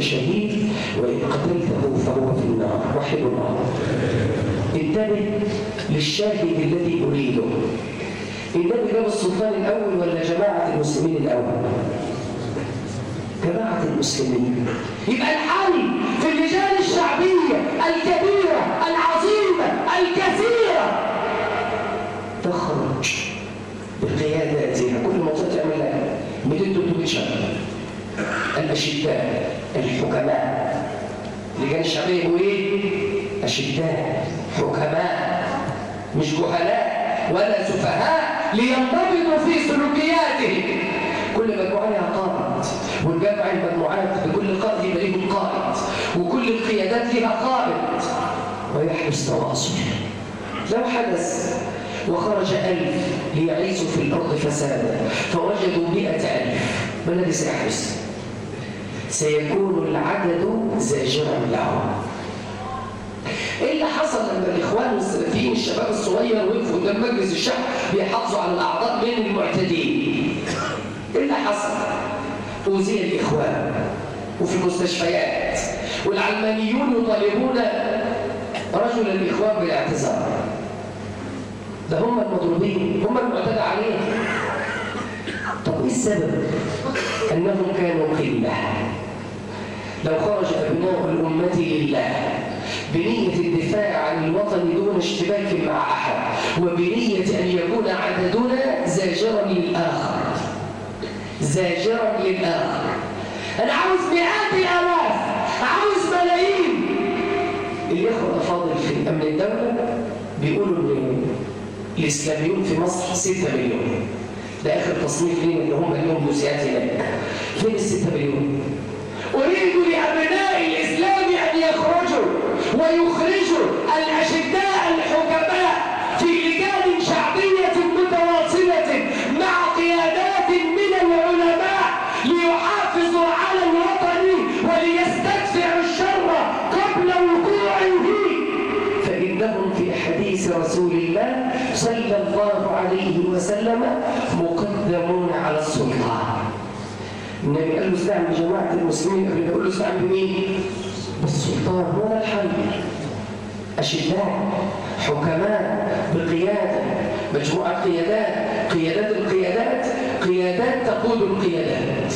شهيد وإن قتلته فهو في النار. وحد الله انتبه للشاهد الذي أريده. النبي جاب السلطان الأول ولا جماعة المسلمين الأول؟ جماعة المسلمين. يبقى الحل في اللجان الشعبية الكبيرة العظيمة الكثيرة. تخرج بقياداتها كل منطقة تعمل لها 200 300 شهر الأشداء. الحكماء اللجان الشعبية هو إيه؟ أشداء حكماء مش جهلاء ولا سفهاء لينضبطوا في سلوكياتهم كل مجموعة قائد والجمع المجموعات بكل قائد يبقى ليهم قائد وكل القيادات لها قائد ويحدث تواصل لو حدث وخرج ألف ليعيشوا في الأرض فسادا فوجدوا مئة ألف ما الذي سيحدث؟ سيكون العدد زاجرا لهم إيه اللي حصل لما الإخوان والسلفيين الشباب الصغير وقفوا قدام مجلس الشعب بيحافظوا على الاعضاء من المعتدين؟ إيه اللي حصل؟ اوذي الإخوان وفي المستشفيات والعلمانيون يطالبون رجل الإخوان بالاعتذار. ده هم المضروبين هم المعتدى عليهم. طب إيه السبب؟ أنهم كانوا قله لو خرج أبناء الأمة لله بنية الدفاع عن الوطن دون اشتباك مع أحد وبنية أن يكون عددنا زاجرا للآخر. زاجرا للآخر. أنا عاوز مئات الآلاف عاوز ملايين. الإخوة الأفاضل في أمن الدولة بيقولوا إن الإسلاميون في مصر 6 مليون. ده آخر تصنيف لينا اللي هم اليوم جزئيات هناك. فين ال 6 مليون؟ أريد لأبناء الإسلام أن يخرجوا ويخرجوا الأشداء الحكماء في لجان شعبية متواصلة مع قيادات من العلماء ليحافظوا على الوطن وليستدفعوا الشر قبل وقوعه. فإنهم في حديث رسول الله صلى الله عليه وسلم مقدمون على السلطان النبي قال له استعمل جماعة المسلمين قبل يقول له استعمل مين؟ بالسلطان ده الحل. أشداء حكماء بقيادة مجموعة قيادات. قيادات القيادات قيادات تقود القيادات.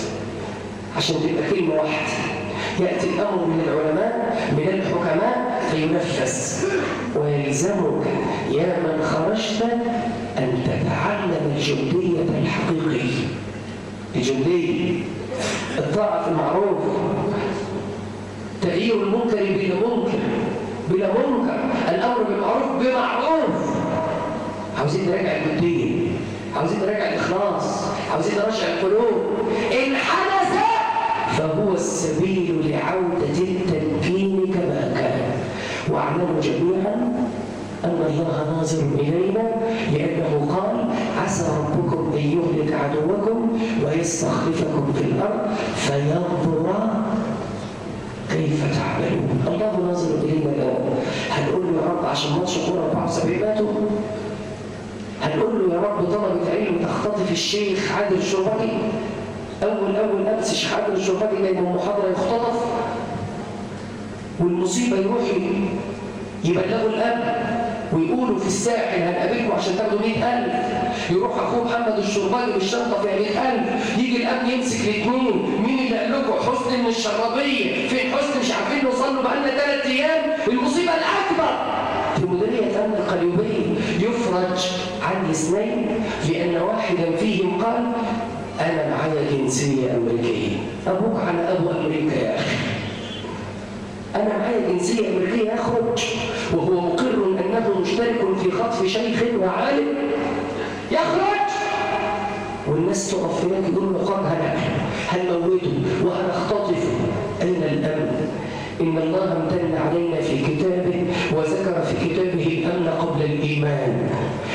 عشان تبقى كلمة واحدة يأتي الأمر من العلماء من الحكماء فينفذ. ويلزمك يا من خرجت أن تتعلم الجندية الحقيقية. الجندية. الطاعة في المعروف. تغيير المنكر بلا منكر بلا منكر. الأمر بالمعروف بمعروف. عاوزين نراجع الجندية عاوزين نراجع الإخلاص عاوزين نرجع القلوب. إن حدث فهو السبيل لعودة التمكين كما كان. واعلموا جميعا أن الله ناظر إلينا لأنه قال عسى ربكم أن يهلك عدوكم ويستخلفكم في الأرض فينظر كيف تعملون. الله ناظر إلينا الآن. هنقول له يا رب عشان ماتش كورة 74 ماتوا هنقول له يا رب طلبة علم تختطف الشيخ عادل الشربجي أول أول أمس الشيخ عادل الشربجي جاي من محاضرة يختطف؟ والمصيبة يروح يبلغوا الأمن ويقولوا في الساحل هنقابلكم عشان تاخدوا 100000 يروح أخوه محمد الشرباجي بالشنطة فيها 100000 يجي الامن يمسك الاثنين مين اللي قال لكم حسن من الشرابيه فين حسن مش عارفين نوصل له بقالنا ثلاث أيام؟ المصيبة الأكبر. في مديريه امن القليوبيه يفرج عن اثنين لأن واحدا فيهم قال أنا معايا جنسية أمريكية. أبوك على أبو أمريكا يا أخي. أنا معايا جنسية أمريكية يخرج وهو مقر أنه مشترك في خطف شيخ وعالم. يخرج والناس تقف هناك يقول له قام هنموته وهنختطفه أين الأمن؟ إن الله امتن علينا في كتابه وذكر في كتابه الأمن قبل الإيمان.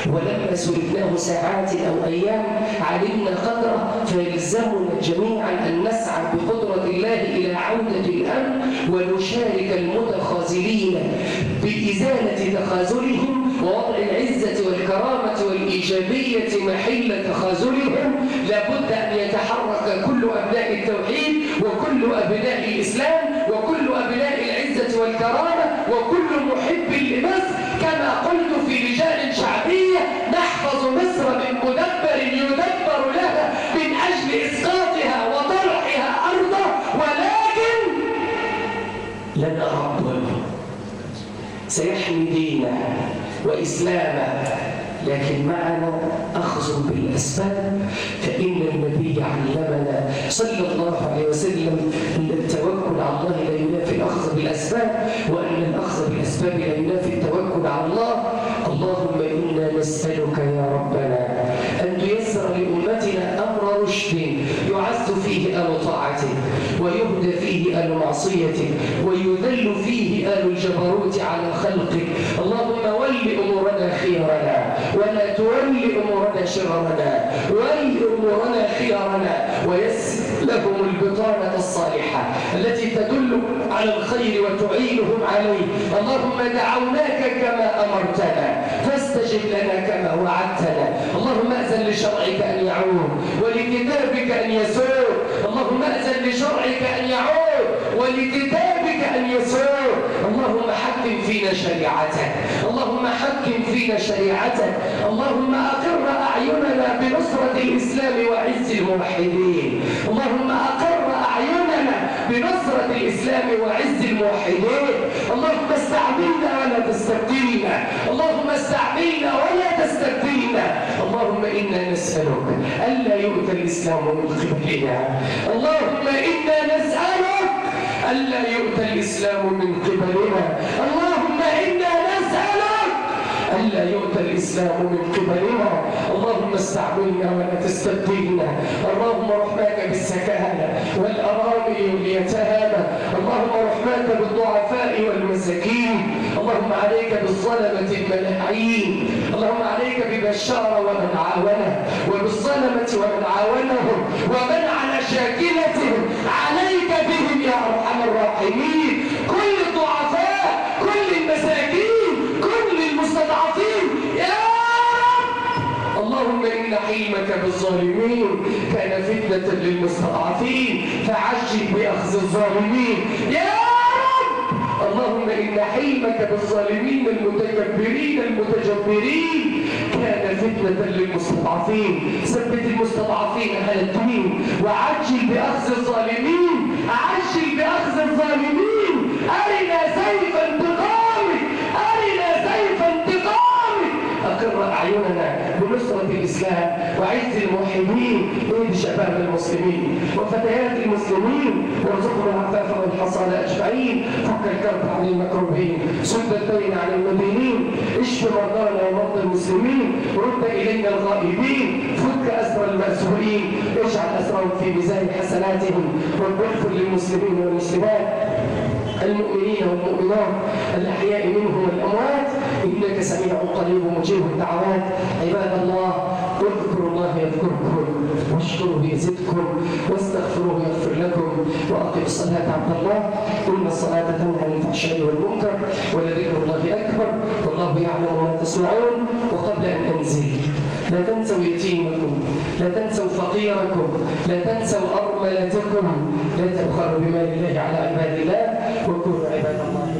ولما سردناه ساعات أو أيام علمنا قدره فيلزمنا جميعا أن نسعى بقدرة الله إلى عودة الأمن ونشارك المتخاذلين بإزالة تخاذلهم ووضع العزة والكرامة والإيجابية محل تخاذلهم. لابد أن يتحرك كل أبناء التوحيد وكل أبناء الإسلام وكل أبناء العزة والكرامة وكل محب لمصر كما قلت في رجال شعبية نحفظ مصر من مدبر يدبر لها من أجل إسقاطها وطرحها أرضه ولكن لنا رب سيحمي دينه وإسلامه لكن معنا أخذ بالأسباب. فإن النبي علمنا صلى الله عليه وسلم أن التوكل على الله لا بالأسباب وأن الأخذ بالأسباب لا ينافي التوكل على الله. اللهم إنا نسألك يا ربنا أن تيسر لأمتنا أمر رشد يعز فيه آل طاعته ويهدى فيه آل معصيته ويذل فيه آل الجبروت على خلقه. اللهم ول أمورنا خيرنا ولا تول أمورنا شررنا ول أمورنا خيارنا ويسر لهم البطانة الصالحة التي تدل على الخير وتعينهم عليه. اللهم دعوناك كما أمرتنا. فاستجب لنا كما وعدتنا. اللهم أذن لشرعك أن يعود ولكتابك أن يسور اللهم أذن لشرعك أن يعود ولكتابك أن يسور اللهم حكم فينا شريعتك. اللهم حكم فينا شريعتك. اللهم أقر أعيننا بنصرة الإسلام وعز الموحدين. اللهم أقر أعيننا بنصرة الإسلام وعز الموحدين. اللهم استعملنا تستبدلنا. اللهم استعملنا ولا تستبدلنا. اللهم إنا نسألك ألا يؤتى الإسلام من قبلنا. اللهم إنا نسألك ألا يؤتى الإسلام من قبلنا. اللهم ألا يؤتى الإسلام من قبلنا اللهم استعملنا ولا تستبدلنا. اللهم رحمك بالسكانة والأرامل واليتامى. اللهم رحمك بالضعفاء والمساكين. اللهم عليك بالظلمة الملاعين اللهم عليك ببشار ومن عاونه. وبالظلمة ومن عاونهم ومن على شاكلتهم عليك بهم يا أرحم الراحمين كل الضعفاء كل المساكين كل المستضعفين يا رب إن حلمك بالظالمين كان فتنة للمستضعفين فعجل بأخذ الظالمين. يا رب! اللهم إن حلمك بالظالمين المتكبرين المتجبرين كان فتنة للمستضعفين. ثبت المستضعفين على الدين وعجل بأخذ الظالمين عجل بأخذ الظالمين. أرنا سيف الإسلام وعز الموحدين اهد شباب المسلمين وفتيات المسلمين وارزقنا العفاف والحصانة أجمعين. فك الكرب عن المكروهين سد الدين عن المدينين اشف مرضانا ومرضى المسلمين رد إلينا الغائبين فك أسر المأسورين اجعل أسرهم في ميزان حسناتهم رب اغفر للمسلمين والمسلمات المؤمنين والمؤمنات الأحياء منهم والأموات. إنك سميع قريب مجيب الدعوات. عباد الله اذكروا الله يذكركم واشكروه يزدكم واستغفروه يغفر لكم وأقم الصلاة عبد الله. إن الصلاة تنهى عن الفحشاء والمنكر ولذكر الله أكبر. والله يعلم ما تصنعون. وقبل أن أنزل لا تنسوا يتيمكم لا تنسوا فقيركم لا تنسوا أرملتكم لا تبخلوا بمال الله على عباد الله وكونوا عباد الله